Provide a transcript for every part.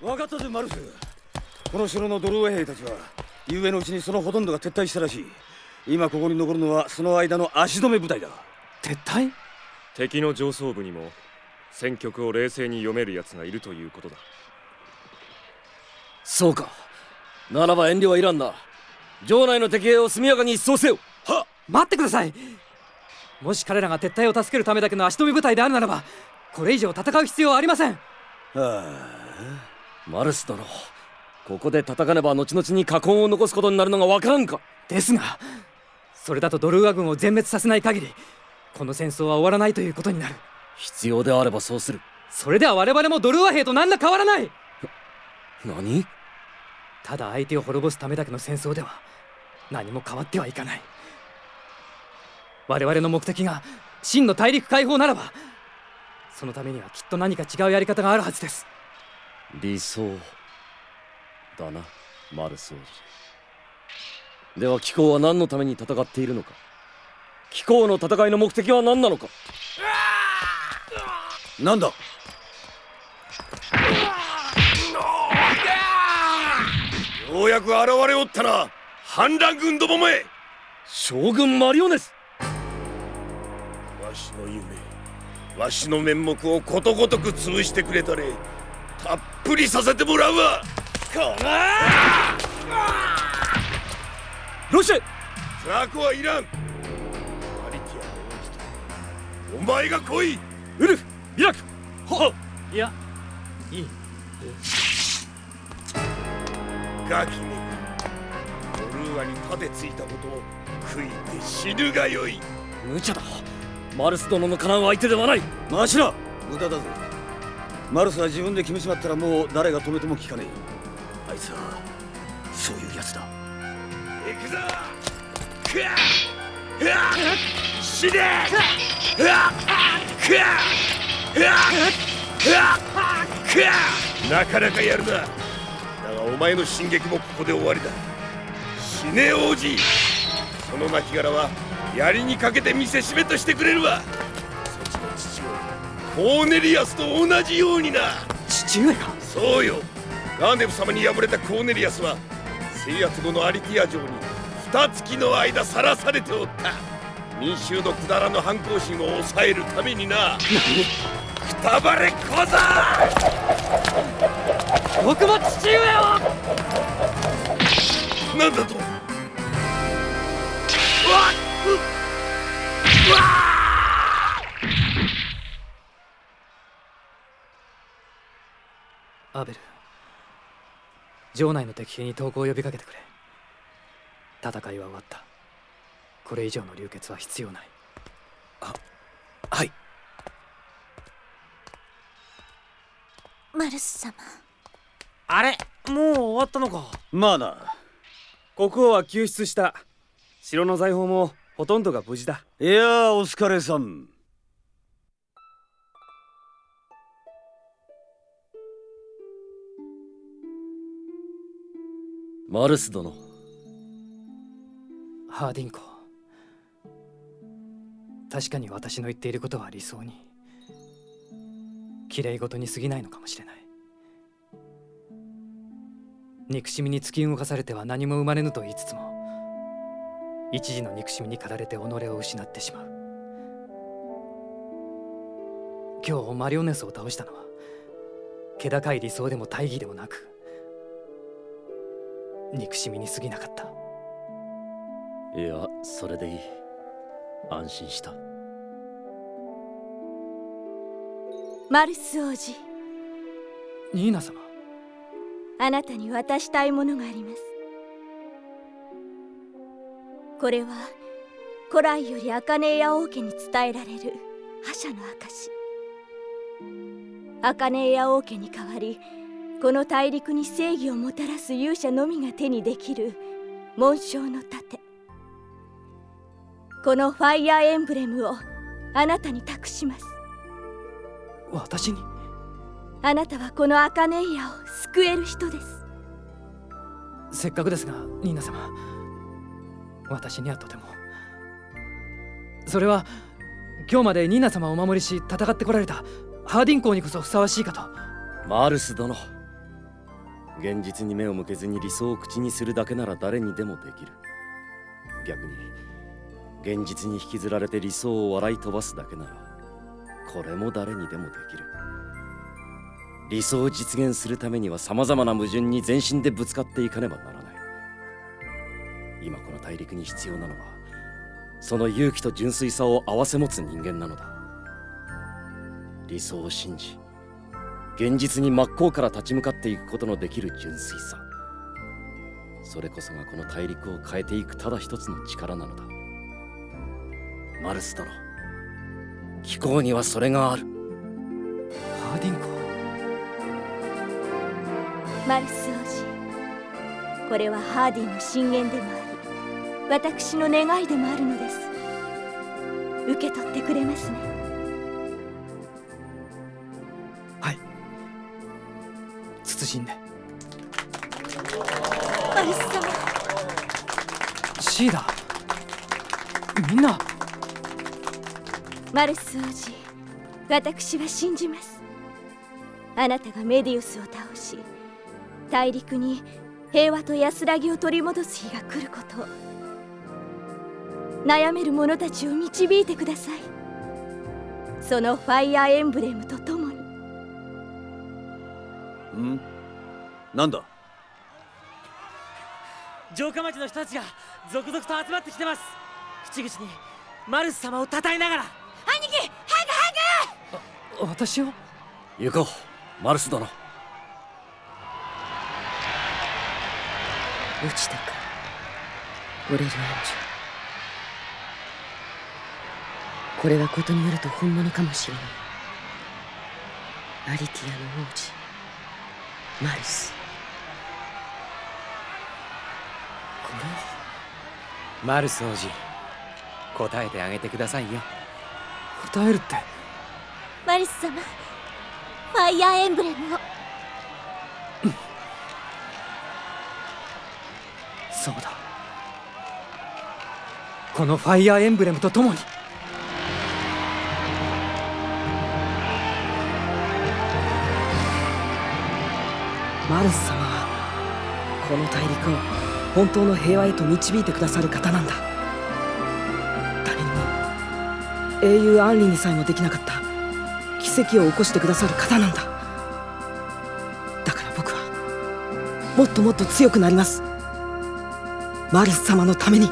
分かったぜマルスこの城のドルー兵たちは夕のうちにそのほとんどが撤退したらしい。今ここに残るのはその間の足止め部隊だ。撤退？敵の上層部にも戦局を冷静に読める奴がいるということだ。そうか。ならば遠慮はいらんな。城内の敵兵を速やかに一掃せよ。は待ってください。もし彼らが撤退を助けるためだけの足止め部隊であるならばこれ以上戦う必要はありません。ああマルス殿ここで戦わねば後々に禍根を残すことになるのがわからんか？ですがそれだとドルーア軍を全滅させない限りこの戦争は終わらないということになる。必要であればそうする。それでは我々もドルーア兵と何ら変わらない！何？ただ相手を滅ぼすためだけの戦争では何も変わってはいかない。我々の目的が真の大陸解放ならばそのためにはきっと何か違うやり方があるはずです理想だなマルス王子では貴公は何のために戦っているのか？貴公の戦いの目的は何なのか？なんだ？ようやく現れおったな反乱軍どもめ。将軍マリオネス。わしの夢わしの面目をことごとく潰してくれたれ。たっぷりさせてもらうわ。こらロシェザコはいらん。アリティアの王子とお前が来い。ウルフミラク！はっ。いやいいガキめドルーアに盾ついたことを悔いて死ぬがよい。無茶だ。マルス殿の叶う相手ではない。マシラ無駄だぜマルスは自分で決めちまったらもう誰が止めても聞かねえ。あいつはそういうやつだ。行くぞ。くわうわ死ね。うわくわうわうわくわなかなかやるな。だがお前の進撃もここで終わりだ。死ね王子。その亡骸は槍にかけて見せしめとしてくれるわ。コーネリアスと同じようにな。父上がそうよ。ガーネフ様に敗れたコーネリアスは制圧後のアリティア城に二月の間さらされておった。民衆のくだらぬ反抗心を抑えるためにな。くたばれ小僧！僕も父上を！なんだと？アベル。城内の敵兵に投降を呼びかけてくれ。戦いは終わった。これ以上の流血は必要ない。はい。マルス様。あれもう終わったのか。まあな。国王は救出した。城の財宝もほとんどが無事だ。いやーお疲れさんマルス殿。ハーディンコ。確かに私の言っていることは理想に綺麗事に過ぎないのかもしれない。憎しみに突き動かされては何も生まれぬと言いつつも一時の憎しみに駆られて己を失ってしまう。今日マリオネスを倒したのは気高い理想でも大義でもなく憎しみに過ぎなかった。いやそれでいい。安心した。マルス王子。ニーナ様。あなたに渡したいものがあります。これは古来より茜屋王家に伝えられる覇者の証茜屋王家に代わりこの大陸に正義をもたらす勇者のみが手にできる紋章の盾。このファイヤーエンブレムをあなたに託します。私に？あなたはこの茜屋を救える人です。せっかくですがニーナ様。私にはとても。それは今日までニーナ様をお守りし戦ってこられたハーディン公にこそふさわしいかと。マルス殿現実に目を向けずに理想を口にするだけなら誰にでもできる。逆に現実に引きずられて理想を笑い飛ばすだけならこれも誰にでもできる。理想を実現するためには様々な矛盾に全身でぶつかっていかねばならない。今この大陸に必要なのはその勇気と純粋さを併せ持つ人間なのだ。理想を信じ現実に真っ向から立ち向かっていくことのできる純粋さ。それこそがこの大陸を変えていくただ一つの力なのだ。マルス殿気候にはそれがある。ハーディンコ。マルス王子これはハーディの進言でもあり私の願いでもあるのです。受け取ってくれますね謹んでマルス様。シーダみんな。マルス王子私は信じます。あなたがメディウスを倒し大陸に平和と安らぎを取り戻す日が来ることを。悩める者たちを導いてください。そのファイアーエンブレムとともにん？なんだ？城下町の人たちが続々と集まってきてます。口々にマルス様を称えながら。兄貴私を？行こうマルス殿。落ちたかオレルアンジュこれはことによると本物かもしれない。アリティアの王子マルスマルス王子答えてあげてくださいよ。答えるって。マルス様ファイアーエンブレムを。そうだ。このファイアーエンブレムとともに。マルス様はこの大陸を本当の平和へと導いてくださる方なんだ。誰にも英雄アンリにさえもできなかった。奇跡を起こしてくださる方なんだ。だから僕はもっともっと強くなります。マルス様のために。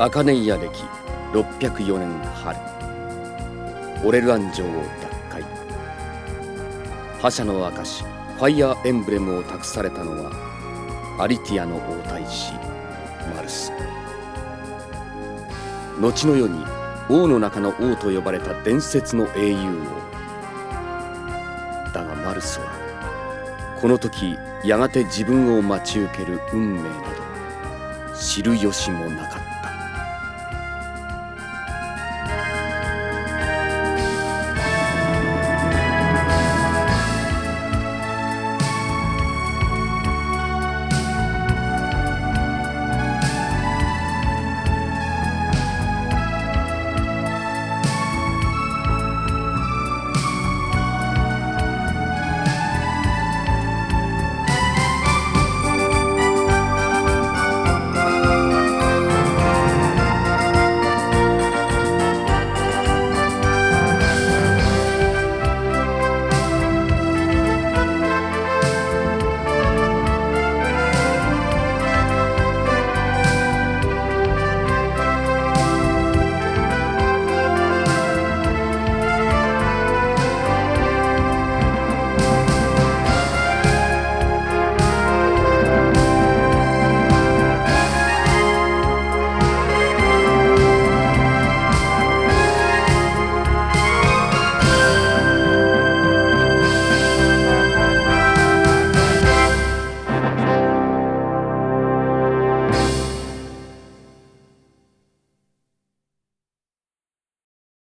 茜イヤ歴604年春。オレルアン城を奪回覇者の証ファイアーエンブレムを託されたのはアリティアの王太子マルス。後の世に王の中の王と呼ばれた伝説の英雄王だがマルスはこの時やがて自分を待ち受ける運命など知る由もなかった。